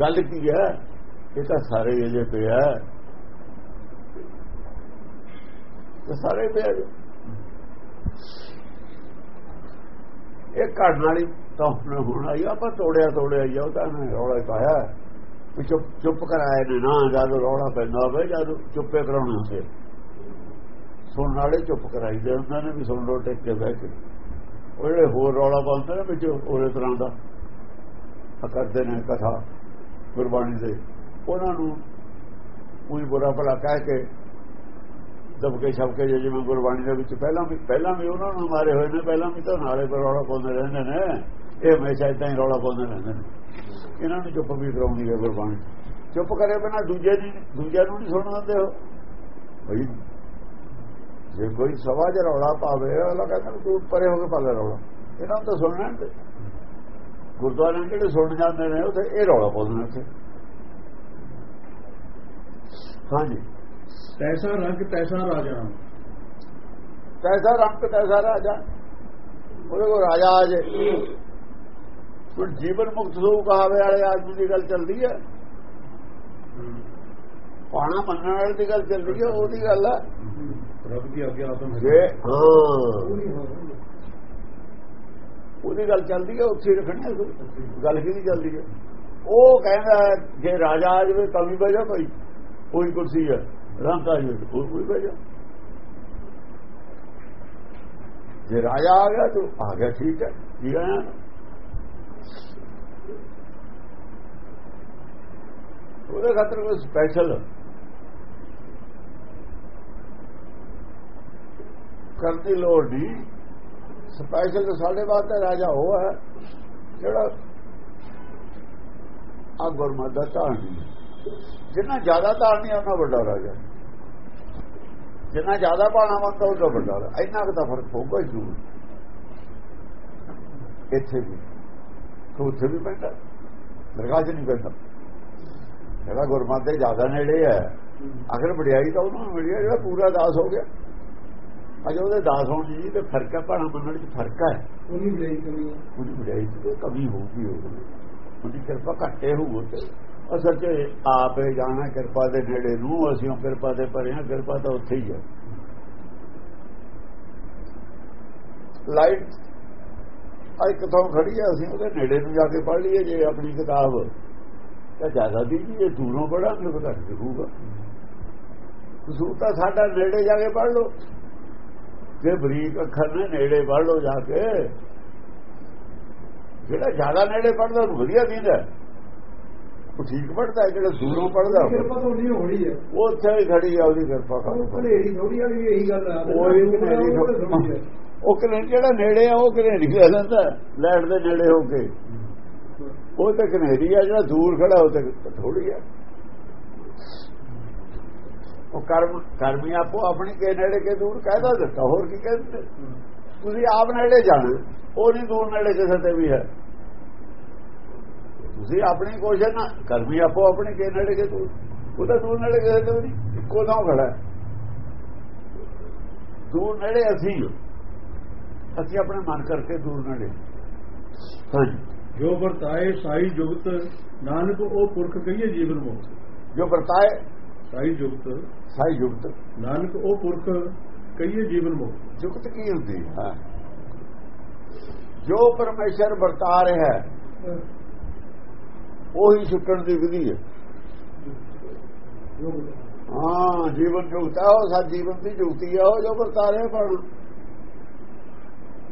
ਗੱਲ ਕੀ ਹੈ? ਇਹ ਤਾਂ ਸਾਰੇ ਇਹਦੇ ਪਿਆ ਇਹ ਸਾਰੇ ਪਿਆ ਇਹ ਘੜਨ ਵਾਲੀ ਤਾਂ ਹੁਣ ਆਈ, ਆਪਾਂ ਤੋੜਿਆ ਤੋੜਿਆ ਹੀ ਉਹ ਤਾਂ ਰੌਲਾ ਪਾਇਆ। ਚੁੱਪ ਚੁੱਪ ਕਰਾਏ ਨੇ ਨਾ, ਜਦ ਰੌਲਾ ਪੈਂਦਾ ਹੋਵੇ, ਜਦ ਚੁੱਪੇ ਕਰਾਉਣਾ ਹੁੰਦੇ ਸੁਣਨ ਵਾਲੇ ਚੁੱਪ ਕਰਾਈ ਦੇ ਉਹਨਾਂ ਨੇ, ਵੀ ਸੁਣ ਲੋ ਟਿਕ ਕੇ ਬਹਿ ਕੇ। ਉਹ ਜਿਹੜੇ ਹੋਰ ਰੌਲਾ ਪਾਉਂਦੇ ਨੇ, ਵਿੱਚ ਉਹਦੇ ਤਰ੍ਹਾਂ ਦਾ ਕਰਦੇ ਨੇ ਕਥਾ, ਗੁਰਬਾਣੀ ਦੇ। ਉਹਨਾਂ ਨੂੰ ਕੋਈ ਬੁਰਾ ਭਲਾ ਕਹਿ ਕੇ ਦਬਕੇ ਛਪਕੇ ਜਿਵੇਂ ਗੁਰਬਾਣੀ ਦੇ ਵਿੱਚ ਪਹਿਲਾਂ ਵੀ ਪਹਿਲਾਂ ਵੀ ਉਹਨਾਂ ਨੂੰ ਮਾਰੇ ਹੋਏ ਨੇ, ਪਹਿਲਾਂ ਵੀ ਤਾਂ ਨਾਲੇ ਪਰ ਰੌਲਾ ਪਾਉਂਦੇ ਰਹਿੰਦੇ ਨੇ। ਇਹ ਹਮੇਸ਼ਾ ਇਦਾਂ ਹੀ ਰੌਲਾ ਪਾਉਂਦੇ ਰਹਿੰਦੇ ਨੇ। ਇਹਨਾਂ ਨੂੰ ਚੁੱਪ ਵੀ ਕਰਾਉਂਦੀ ਹੈ ਗੁਰਬਾਣੀ ਚੁੱਪ ਕਰੇ ਬਿਨਾ ਦੂਜੇ ਦੀ ਦੂਜਿਆਂ ਨੂੰ ਨਹੀਂ ਸੁਣਨ ਦਿੰਦੇ ਹੋ ਭਈ ਜੇ ਕੋਈ ਸਵਾ ਜ ਰੌਲਾ ਪਾਵੇ ਉਹ ਕਹਿੰਦਾ ਤੂੰ ਪਰੇ ਹੋ ਕੇ ਪਾ ਲੈ ਰੌਲਾ। ਇਹਨਾਂ ਨੂੰ ਤਾਂ ਸੁਣਨਾ ਨਹੀਂ ਗੁਰਦੁਆਰੇ ਜਿਹੜੇ ਸੁਣ ਜਾਂਦੇ ਨੇ ਉੱਥੇ ਇਹ ਰੌਲਾ ਪਾਉਂਦੇ ਨੇ ਉੱਥੇ। ਹਾਂਜੀ। ਤੈਸਾ ਰੰਗ ਤੈਸਾ ਰਾਜਾ। ਤੈਸਾ ਰੰਗ ਤੈਸਾ ਰਾਜਾ। ਉਹਦੇ ਕੋ ਰਾਜਾ ਆ ਜੇ। ਹੁਣ ਜੀਵਨ ਮੁਕਤ ਹੋ ਕਹਾਵੇ ਵਾਲੇ ਆਦਮੀ ਦੀ ਗੱਲ ਚੱਲਦੀ ਹੈ। ਪਾਣਾ ਮੰਨਣ ਵਾਲੇ ਦੀ ਗੱਲ ਚੱਲਦੀ ਹੈ ਉਹਦੀ ਗੱਲ ਹੈ ਰੱਬ ਦੀ ਆਗਿਆ ਆਤਮ ਜੇ ਹਾਂ। ਉਹਦੀ ਗੱਲ ਚੱਲਦੀ ਹੈ ਉੱਥੇ ਰੱਖਣੀ ਗੱਲ ਕਿਹਦੀ ਚੱਲਦੀ ਹੈ? ਉਹ ਕਹਿੰਦਾ ਜੇ ਰਾਜਾ ਆ ਜਾਵੇ ਤਾਂ ਵੀ ਬਹਿ ਭਾਈ। ਕੋਈ ਕੁਰਸੀ ਹੈ ਰੰਗ ਆ ਜਾਵੇ ਹੋਰ ਕੋਈ ਬਹਿ ਜਾ। ਜੇ ਰਾਜਾ ਆ ਗਿਆ ਤਾਂ ਆ ਗਿਆ ਠੀਕ ਹੈ। ਜੀ ਆਇਆ ਉਹਦੇ ਖਾਤਰ ਕੋਈ ਸਪੈਸ਼ਲ ਕਰਦੀ ਲੋੜ ਨਹੀਂ। ਸਪੈਸ਼ਲ ਸਾਡੇ ਵਾਸਤੇ ਰਾਜਾ ਉਹ ਹੈ, ਜਿਹੜਾ ਆ ਗੁਰਮਤਿ ਦਾ ਧਾਰਨੀ ਜਿੰਨਾ ਜ਼ਿਆਦਾ ਧਾਰਨੀ ਉਹਨਾਂ ਵੱਡਾ ਰਾਜਾ ਜਿੰਨਾ ਜ਼ਿਆਦਾ ਬਾਣਾ ਮੰਨਦਾ, ਉਹਦਾ ਵੱਡਾ ਇੰਨਾ ਕੁ ਤਾਂ ਫ਼ਰਕ ਹੋਊਗਾ ਜ਼ਰੂਰ। ਇੱਥੇ ਵੀ। ਉੱਥੇ ਵੀ ਪੈਂਦਾ ਦਰਗਾਹ 'ਚ ਨਹੀਂ ਪੈਂਦਾ ਜਿਹੜਾ ਗੁਰਮਤਿ ਦੇ ਜ਼ਿਆਦਾ ਨੇੜੇ ਹੈ ਅਗਰ ਵਡਿਆਈ ਤਾਂ ਉਹਨੂੰ ਮਿਲੀ ਜਿਹੜਾ ਪੂਰਾ ਦਾਸ ਹੋ ਗਿਆ ਅਜੇ ਉਹਦੇ ਦਾਸ ਹੋਣ ਜੀ ਤੇ ਫ਼ਰਕ ਹੈ ਭਾਣਾ ਮੰਨਣ 'ਚ ਫ਼ਰਕ ਹੈ ਉਹਨੀ ਬੜਾਈ ਕਮੀ ਹੈ ਉਹਦੀ ਵਡਿਆਈ 'ਚ ਕਮੀ ਹੋਊਗੀ ਉਹਦੀ ਕਿਰਪਾ ਘੱਟੇ ਹੋਊ ਤੇ ਅਸਲ 'ਚ ਆਪੇ ਜਾਣਾ ਕਿਰਪਾ ਦੇ ਨੇੜੇ ਨੂੰ ਅਸੀਂ ਕਿਰਪਾ ਦੇ ਪਰੇ ਹਾਂ ਕਿਰਪਾ ਤਾਂ ਉੱਥੇ ਹੀ ਹੈ ਲਾਈਟ ਆ ਇੱਕ ਤੋਂ ਖੜੀ ਆ ਅਸੀਂ ਉਹਦੇ ਨੇੜੇ ਨੂੰ ਜਾ ਕੇ ਪੜ੍ਹ ਲਈਏ ਜੇ ਆਪਣੀ ਕਿਤਾਬ ਤਾਂ ਜ਼ਿਆਦਾ ਦੀ ਜੀ ਇਹ ਦੂਰੋਂ ਪੜਾਂਗੇ ਤਾਂ ਘੱਟ ਦਿਖੂਗਾ ਕਸੂਰ ਤਾਂ ਸਾਡਾ ਨੇੜੇ ਜਾ ਕੇ ਪੜ੍ਹ ਲਓ। ਜੇ ਬਰੀਕ ਅੱਖਰ ਨੇ ਨੇੜੇ ਪੜ੍ਹ ਲਓ ਜਾ ਕੇ। ਜਿਹੜਾ ਜ਼ਿਆਦਾ ਨੇੜੇ ਪੜਦਾ ਉਹ ਵਧੀਆ ਦਿੰਦਾ ਉਹ ਠੀਕ ਪੜਦਾ ਜਿਹੜਾ ਦੂਰੋਂ ਪੜਦਾ ਕਿਰਪਾ ਤੋਂ ਨਹੀਂ ਹੋਣੀ ਹੈ। ਉਹ ਉੱਥੇ ਖੜੀ ਆ ਉਹਦੀ ਕਿਰਪਾ ਕਰ ਉਹ ਕਨੇਰੀ ਥੋੜੀ ਵਾਲੀ ਇਹੀ ਗੱਲ ਆ। ਉਹ ਹੀ ਉਹ ਤਾਂ ਜਿਹੜਾ ਨੇੜੇ ਆ, ਉਹ ਕਨੇਰੀ ਕਹਿ ਲੈਂਦਾ ਲੈਟ ਦੇ ਨੇੜੇ ਹੋ ਕੇ। ਉਹ ਤੇ ਕਨੇਰੀ ਆ, ਜਿਹੜਾ ਦੂਰ ਖੜਾ, ਉਹ ਤੇ ਥੋੜੀ ਆ। ਉਹ ਕਰਮ ਕਰਮੀ ਆਪੋ ਆਪਣੀ ਕੇ ਨੇੜੇ ਕੇ ਦੂਰ ਕਹਿਦਾ ਦਿੱਤਾ, ਹੋਰ ਕੀ ਕਹਿੰਦੇ ਤੁਸੀਂ ਆਪ ਨੇੜੇ ਜਾਣਾ, ਉਹ ਨਹੀਂ ਦੂਰ ਨੇੜੇ ਕਿਸੇ ਤੇ ਵੀ ਹੈ। ਤੁਸੀਂ ਆਪਣੀ ਕੋਸ਼ਿਸ਼ ਨਾ, ਕਰਮੀ ਆਪੋ ਆਪਣੇ ਕੇ ਨੇੜੇ ਕੇ ਦੂਰ। ਉਹ ਤਾਂ ਦੂਰ ਨੇੜੇ ਕਿਸੇ ਤੇ ਵੀ ਨਹੀਂ, ਇੱਕੋ ਥਾਂ ਖੜਾ। ਦੂਰ ਨੇੜੇ ਅਸੀਂ ਅਸੀਂ ਆਪਣੇ ਮਨ ਕਰਕੇ ਦੂਰ ਨੇੜੇ ਹਾਂਜੀ। ਜੋ ਵਰਤਾਏ ਸਾਈ ਜੁਗਤ ਨਾਨਕ ਉਹ ਪੁਰਖ ਕਹੀਏ ਜੀਵਨ ਮੁਕਤ ਜੋ ਵਰਤਾਏ ਸਾਈ ਜੁਗਤ ਸਾਈ ਯੁਕਤ ਨਾਨਕ ਉਹ ਪੁਰਖ ਕਹੀਏ ਜੀਵਨ ਮੁਕਤ ਯੁਕਤ ਕੀ ਹੁੰਦੀ ਹੈ? ਜੋ ਪਰਮੇਸ਼ਰ ਵਰਤਾ ਰਿਹਾ ਹੈ ਉਹੀ ਛੁੱਟਣ ਦੀ ਵਿਧੀ ਹੈ। ਹਾਂ ਜੀਵਨ ਜੁਗਤਾ ਉਹ ਸਾ ਜੀਵਨ ਦੀ ਜੁਗਤੀ ਹੈ ਉਹ ਜੋ ਵਰਤਾ ਰਿਹਾ ਪਰ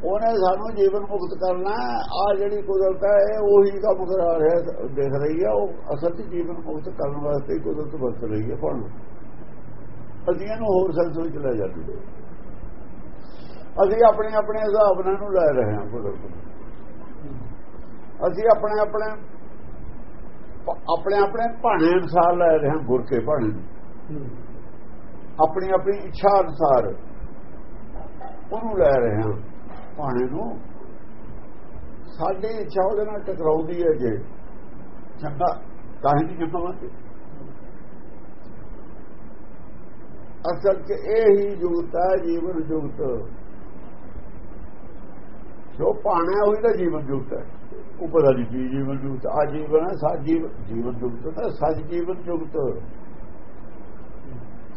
ਉਹਨੇ ਸਾਨੂੰ ਜੀਵਨ ਮੁਕਤ ਕਰਨਾ ਆ ਜਿਹੜੀ ਕੁਦਰਤ ਹੈ, ਇਹ ਉਹੀ ਕੰਮ ਕਰਾ ਰਿਹਾ ਦੇਖ ਰਹੀ ਹੈ, ਉਹ ਅਸਲ 'ਚ ਜੀਵਨ ਮੁਕਤ ਕਰਨ ਵਾਸਤੇ ਕੁਦਰਤ ਵਰਤ ਰਹੀ ਹੈ ਪਰ ਅਸੀਂ ਇਹਨੂੰ ਹੋਰ ਸੰਸ ਵਿੱਚ ਲੈ ਜਾਂਦੇ ਅਸੀਂ ਆਪਣੇ ਆਪਣੇ ਹਿਸਾਬ ਨਾਲ ਨੂੰ ਲੈ ਰਹੇ ਹਾਂ ਕੁਦਰਤ ਨੂੰ। ਅਸੀਂ ਆਪਣੇ ਆਪਣੇ ਆਪਣੇ ਆਪਣੇ ਭਾਣੇ ਅਨੁਸਾਰ ਲੈ ਰਹੇ ਹਾਂ ਗੁਰ ਕੇ ਭਾਣੇ ਨੂੰ। ਆਪਣੀ ਆਪਣੀ ਇੱਛਾ ਅਨੁਸਾਰ ਉਹਨੂੰ ਲੈ ਰਹੇ ਹਾਂ। ਭਾਣੇ ਨੂੰ ਸਾਡੀ ਇੱਛਾ ਉਹਦੇ ਨਾਲ ਟਕਰਾਉਂਦੀ ਹੈ ਜੇ। ਚੰਗਾ, ਤਾਂ ਹੀ ਨਹੀਂ ਚੰਗਾ ਮੰਨਦੇ ਅਸਲ 'ਚ ਇਹ ਹੀ ਜੁਗਤ ਹੈ, ਜੀਵਨ ਜੁਗਤ ਜੋ ਪਾਣਾ ਉਹੀ ਤਾਂ ਜੀਵਨ ਜੁਗਤ ਹੈ। ਉਹ ਪਤਾ ਨਹੀਂ ਜੀਵਨ ਜੁਗਤ ਆ ਜੀਵਨ ਹੈ ਸੱਚ ਜੀਵਨ ਜੀਵਨ ਜੁਗਤ ਹੈ ਸੱਚ ਜੀਵਨ ਜੁਗਤ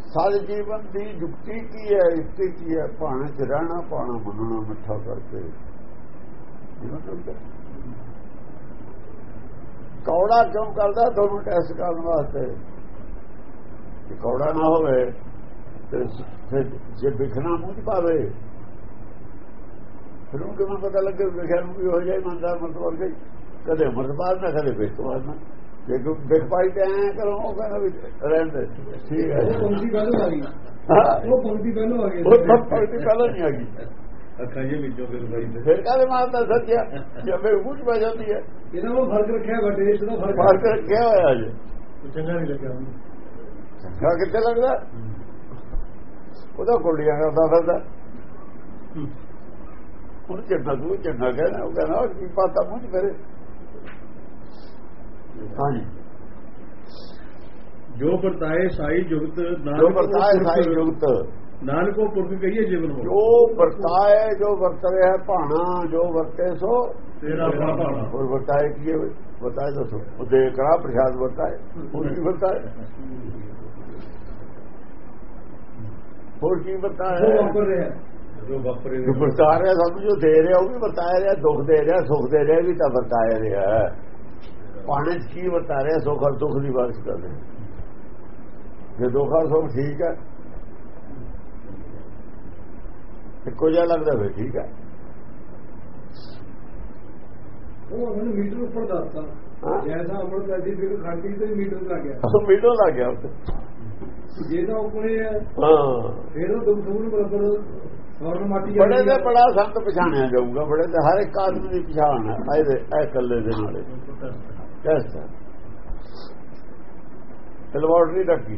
ਸੱਚ ਜੀਵਨ ਦੀ ਜੁਗਤੀ ਕੀ ਹੈ ਇਸਤੇ ਕੀ ਹੈ? ਪਾਣੇ ਚ ਰਹਿਣਾ ਪਾਣਾ ਮੰਨਣਾ, ਮਿੱਠਾ ਕਰਕੇ। ਕੌੜਾ ਕਿਉਂ ਕਰਦਾ? ਤੁਹਾਨੂੰ ਟੈਸਟ ਕਰਨ ਵਾਸਤੇ। ਜੇ ਕੌੜਾ ਨਾ ਹੋਵੇ, ਤੇ ਫਿਰ ਜੇ ਵਿਖਣਾ ਮੂੰਹ ਪਾਵੇ, ਫਿਰ ਉਹ ਕਿਵੇਂ ਪਤਾ ਲੱਗੇ? ਵਿਖਿਆ ਨੂੰ ਵੀ ਹੋ ਜਾਏ ਮੰਦਾ ਮਤਲਬ ਗਈ ਕਦੇ ਮਰਦਬਾਦ ਨਾ, ਕਦੇ ਬੇਤਵਾਦ ਨਾ। ਜੇ ਤੇ ਐ ਕਰੋ ਉਹ ਕਹਿੰਦਾ ਵੀ ਰਹਿਣ ਦੇ ਠੀਕ ਹੈ। ਉਹ ਪੰਕਤੀ ਪਹਿਲੋਂ ਆ ਗਈ। ਹਾਂ। ਉਹ ਪੰਕਤੀ ਪਹਿਲੋਂ ਆ ਗਈ। ਉਹ ਸਭ ਪਲਟੀ ਪਹਿਲਾਂ ਨਹੀਂ ਆ ਗਈ। ਅੱਖਾਂ ਜੇ ਵਿੱਚੋਂ ਫਿਰ ਬਾਈ ਤੇ। ਫਿਰ ਕਾਹਦੇ ਮਾਰਦਾ ਸੱਚਿਆ ਜੇ ਮੂੰਹ ਚ ਪੈ ਜਾਂਦੀ ਹੈ। ਇਹਨਾਂ ਨੂੰ ਫ਼ਰਕ ਰੱਖਿਆ ਵੱਡੇ ਇਸ ਦਾ ਫ਼ਰਕ ਮਾਰ ਕੇ ਕਿਹਾ ਹੋਇਆ ਜੀ। ਚੰਗਾ ਨਹੀਂ ਲੱਗਿਆ ਚੰਗਾ ਕਿੱਥੇ ਲੱਗਦਾ? ਉਹਦਾ ਕੁੰਡੀਆਂ ਕਰਦਾ ਫਿਰਦਾ। ਉਹ ਚੰਗਾ ਤੂੰ ਚੰਗਾ ਕਹਿਣਾ ਉਹ ਕਹਿੰਦਾ ਕੀ ਪਾਤਾ ਚ ਮੇਰੇ? ਹਾਂਜੀ। ਜੋ ਵਰਤਾਏ ਸਾਈ ਜੁਗਤ ਜੋ ਵਰਤਾਏ ਸਾਈ ਜੁਗਤ। ਨਾਨਕ ਪੁਰਖ ਕਹੀਏ ਜੀਵਨ ਮੁਕਤ ਜੋ ਵਰਤਾਏ ਜੋ ਵਰਤ ਰਿਹਾ ਭਾਣਾ ਜੋ ਵਰਤੇ ਸੋ ਤੇਰਾ ਭਾਣਾ। ਹੋਰ ਵਰਤਾਏ ਕੀ ਹੈ? ਬਤਾਏ ਦੱਸੋ। ਉਹ ਦੇ ਕਰਾ ਪ੍ਰਸ਼ਾਦ ਵਰਤਾਏ। ਹੋਰ ਕੀ ਵਰਤਾਏ? ਹੋਰ ਕੀ ਜੋ ਵਰਤਾਏ ਵਾਪਰ ਰਿਹਾ। ਜੋ ਵਾਪਰੇ ਜੋ ਵਰਤਾ ਰਿਹਾ ਸਾਨੂੰ ਜੋ ਦੇ ਰਿਹਾ ਉਹ ਵੀ ਵਰਤਾਇਆ ਰਿਹਾ ਦੁੱਖ ਦੇ ਰਿਹਾ ਸੁੱਖ ਦੇ ਰਿਹਾ ਵੀ ਤਾਂ ਵਰਤਾਇਆ ਰਿਹਾ। ਪਾਣੇ ਚ ਕੀ ਵਰਤਾ ਰਿਹਾ ਸੁੱਖ ਔਰ ਦੁੱਖ ਦੀ ਬਾਤ ਕਰ ਰਿਹਾ ਜੇ ਦੁੱਖ ਔਰ ਸੁੱਖ ਠੀਕ ਹੈ ਇੱਕੋ ਜਿਹਾ ਲੱਗਦਾ ਵੇ ਠੀਕ ਹੈ। ਉਹ ਮੈਨੂੰ ਮੀਟਰ ਉੱਪਰ ਦੱਸਤਾ। ਹਾਂ? ਜੈਸਾ ਅਮਰ ਨਦੀ ਫਿਰ ਖਾਂਡੀ ਤੇ ਮੀਟਰ ਲੱਗ ਗਿਆ। ਉਹ ਮੀਟੋ ਲੱਗ ਗਿਆ ਉੱਤੇ ਜੇ ਤਾਂ ਉੱਪਰੇ ਹੈ ਹਾਂ। ਫਿਰ ਉਹ ਦੁੱਖ ਸੁਣ ਬਰਾਬਰ ਸਵਰਨ ਮਾਟੀ ਬੜੇ ਤੇ। ਬੜਾ ਸੰਤ ਪਛਾਣਿਆ ਜਾਊਗਾ ਬੜੇ ਤੇ ਹਰ ਇੱਕ ਆਦਮੀ ਦੀ ਪਛਾਣ ਹੈ ਇਹ ਇਕੱਲੇ ਦੇ ਨਾਲੇ। ਕੈਸਾ ਲੈਬੋਰਟਰੀ ਰੱਖੀ